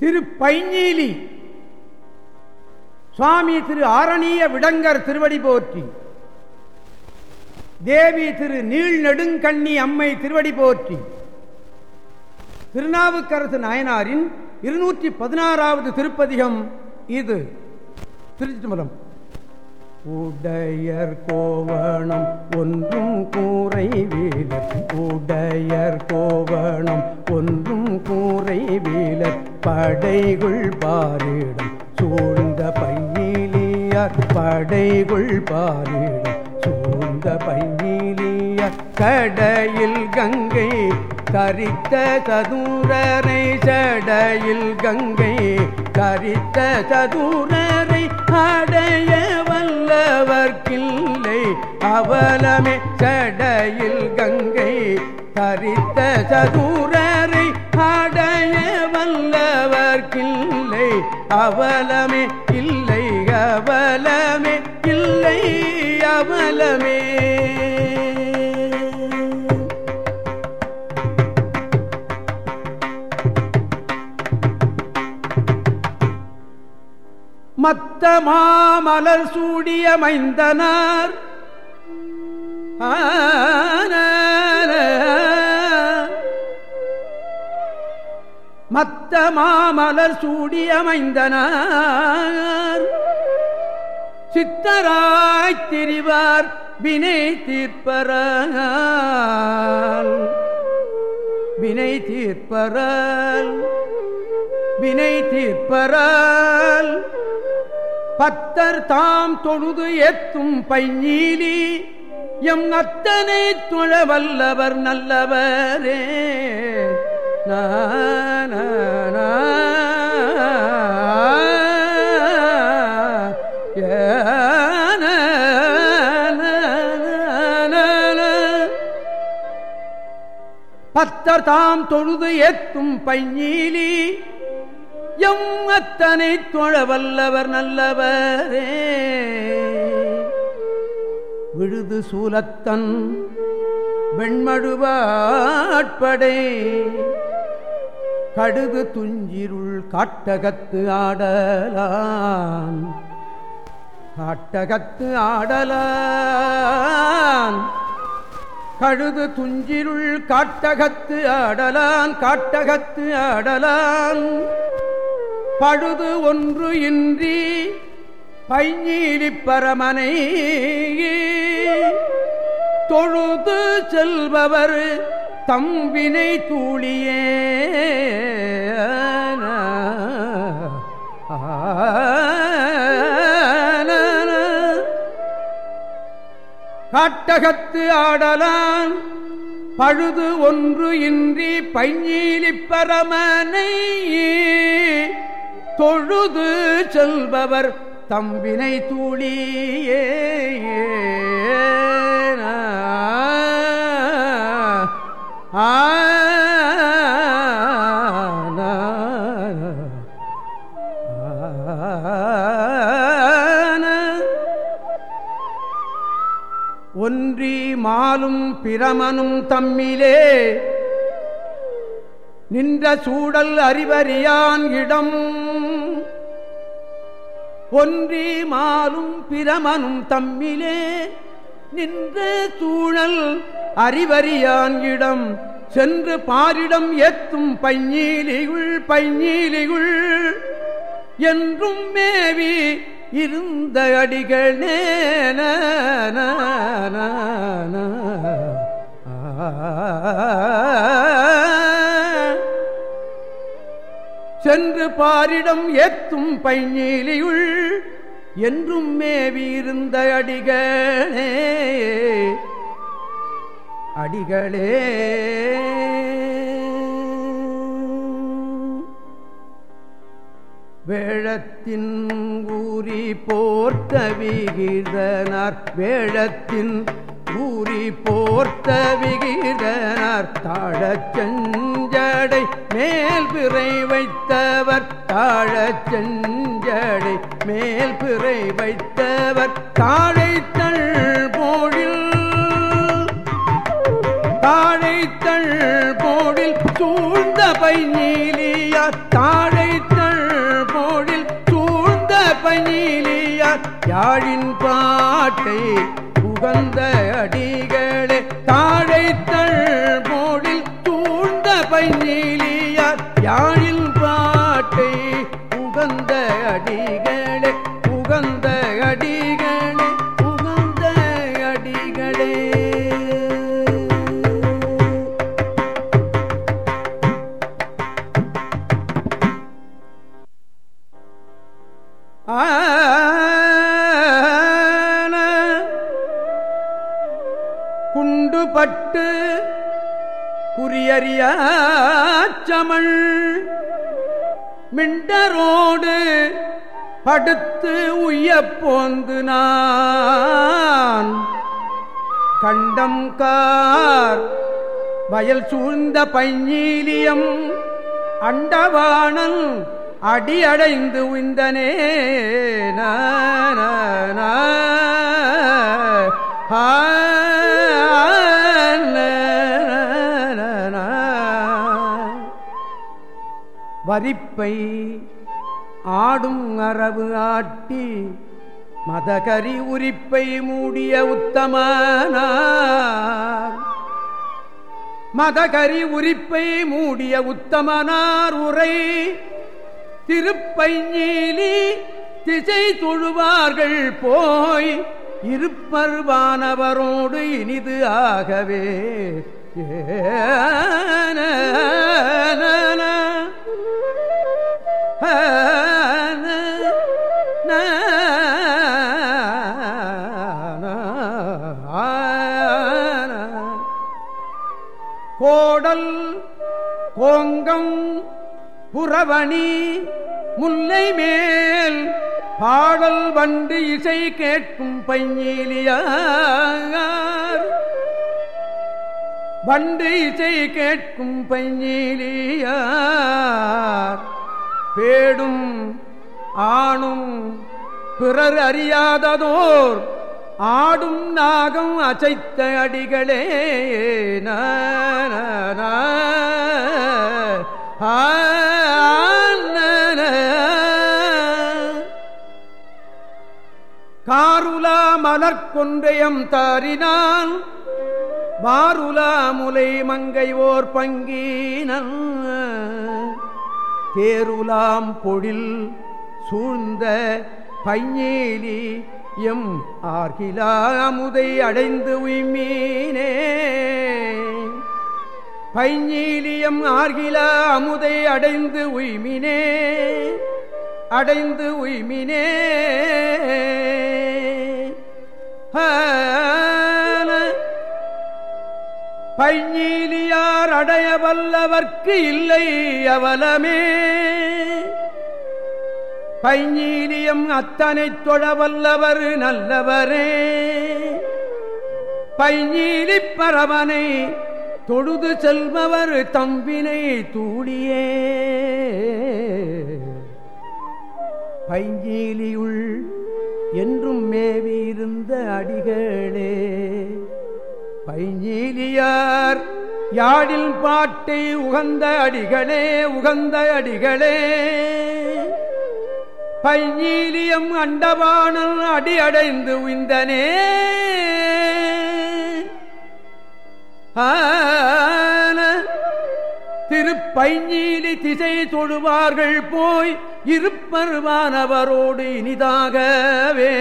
திரு பைஞ்சீலி. சுவாமி திரு ஆரணிய விடங்கர் திருவடி போற்றி. தேவி திரு நீள் நெடுங்கண்ணி அம்மை திருவடி போற்றி. திருநாவுக்கரசு நாயனாரின் இருநூற்றி பதினாறாவது திருப்பதிகம் இது. திருச்சிதம்பரம் உடையர் கோவணம் ஒன்றும் கூரை வீலர் உடையர் கோவணம் ஒன்றும் கூரை வீலர் படைகுள் பாரிடம் சூழ்ந்த பையிலியார் படைகுள் பாரிடம் சூழ்ந்த பையிலியார் கடையில் கங்கை. கரித்த சதுரரை சடையில் கங்கை. கரித்த சதுரரை அடைய வல்லவர்க்கில்லை. அவலமே சடையில் கங்கை. கரித்த சதுரரை அவர்கில்லை அவலமே. இல்லை அவலமே இல்லை அவலமே. மத்த மாமலர் சூடிய மைந்தனார் மத்த மாமலர் சூடியமைந்தனார். சித்தராய் திரிவார் வினை தீர்ப்பரால். வினை தீர்ப்பரால். வினை தீர்ப்பரால். பத்தர் தாம் தொழுது எத்தும் பையீலி எம் அத்தனை தொழ வல்லவர் நல்லவரே. பத்தர் தாம் தொழுது ஏத்தும் பைஞீலி எம் அத்தனை தொழ வல்லவர் நல்லவரே. விழுது சூலத்தன் வெண்மழுவாட்படை கடுது துஞ்சிருள் காட்டகத்து ஆடலான். காட்டகத்து ஆடலான். கழுது துஞ்சிருள் காட்டகத்து ஆடலான் காட்டகத்து ஆடலான். பழுது ஒன்று இன்றி பைஞீலி பரமனை தொழுது செல்பவர் தம்பினை தூளியே. காட்டகத்து ஆடலான் பழுது ஒன்று இன்றி பைஞீலி பரமனை தொழுது செல்பவர் தம்பினை தூளியே. ஒன்றி மாலும் பிரமனும் தம்மிலே நின்ற சூடல் அறிவறியான் இடம் ஒன்றி மாலும் பிரமனும் தம்மிலே நின்ற சூழல் அறிவறியான் இடம். சென்று பாரிடம் எத்தும் பைஞீலிகுள் பைஞீலிகுள் என்றும் மேவி இருந்த அடிகள் நேன சென்று பாரிடம் ஏத்தும் பைஞீலியுள் என்றும் மேவி இருந்த அடிகளே அடிகளே. வேழத்தின் ஊரி போர்த்த விகிதனார் வேழத்தின் ஊரி போர்த்த விகிதனார் தாழச் செஞ்சடை மேல் பிறை வைத்தவர் தாழச் செஞ்சடை மேல் பிறை வைத்தவர் தாழைத்த தாழைத்தள் போடில் சூழ்ந்த பை நீலியார் தாழைத்தள் போடில் சூழ்ந்த பை நீலியார் யாழின் பாட்டை புகந்த அடிகளே தாழைத்தள் போடில் சூழ்ந்த பை குறியறியாச்சமள் மிண்டரோடு படுத்து உய்யப் போந்து நான் கண்டம் கார் வயல் சூழ்ந்த பைஞீலியம் அண்டவாணன் அடியடைந்து உய்ந்தனே. நான வரிப்பை ஆடும் அரவு ஆட்டி மதகரி உரிப்பை மூடிய உத்தமனார். மதகரி உரிப்பை மூடிய உத்தமனார் உரை திருப்பைஞீலி திசை தொழுவார்கள் போய் இருப்பர்வானவரோடு இனிது ஆகவே. ஏ கோடல் கோங்கம் புறவணி முல்லை மேல் பாடல் வண்டு இசை கேட்கும் பைஞீலியார் வண்டு இசை கேட்கும் பைஞீலியார் பேடும் ஆணும் பிறர் அறியாததோர் ஆடும் நாகம் அசைத்த அடிகளே. காருலா மலர்கொன்றையம் தாரினான் வாருலா முலை மங்கை ஓர் பங்கீனன். பேருலாம் பொழில் சூழ்ந்த பையேலி எம் ஆர்கிலா அடைந்து உய்மீனே. பைஞ்சீலியம் ஆர்கிலா அமுதை அடைந்து உய்மினே அடைந்து உய்மினே. பைஞீலியார் அடைய வல்லவர்க்கு இல்லை அவலமே. பைஞீலியம் அத்தனை தொழ வல்லவர் நல்லவரே. பைஞீலி பரவனை தொழுது செல்பவர் தம்பினை தூளியே பைஞ்சீலியுள் என்றும் மேவியிருந்த அடிகளே. பைஞ்சீலியார் யாழில் பாட்டை உகந்த அடிகளே உகந்த அடிகளே. பைஞ்சீலியம் அண்டவானல் அடி அடைந்து உய்ந்தனே. ஆன திருப்பைஞ்சீலி திசை தொழுவார்கள் போய் இருப்பருவானவரோடு இனிதாகவே.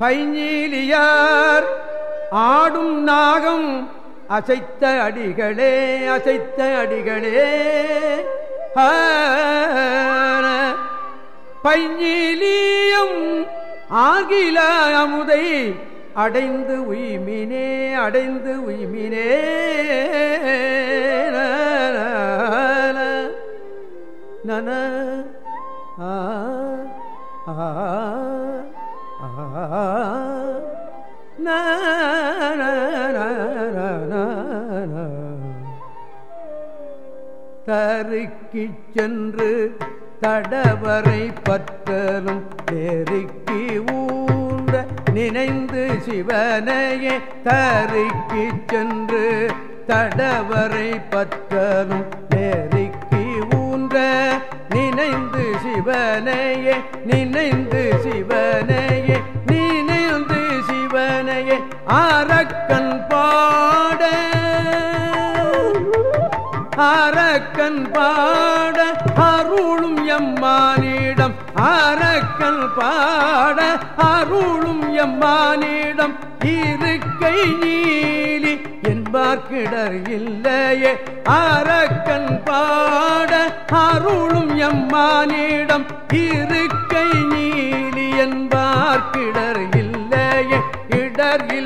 பைஞ்சீலியார் ஆடும் நாகம் அசைத்த அடிகளே அசைத்த அடிகளே. ஆன பைஞ்சீலியும் ஆகில அமுதை அடைந்து உய்மினே அடைந்து உய்மினே. நன ஆ ஆ. தருக்கிச் சென்று தடவரை பற்றலும் நெருக்கி ஊன்ற நினைந்து சிவனையே தருக்கிச் சென்று தடவரை பற்றலும் நெருக்கி ஊன்ற நினைந்து சிவனையே நினைந்து சிவனையே நினைந்து சிவனையே அரக்கன் பாட. அரக்கன் பாட அருளும் எம்மானிடம். அரக்கன் பாட அருளும் எம்மானிடம். இருக்கை நீ என்பார்க்கிடர் இல்லையே. அரக்கன் பாட அருளும் எம்மானிடம் இருக்கை நீலி என்பார்க்கிடர் இல்லையே. இடர் இல்லை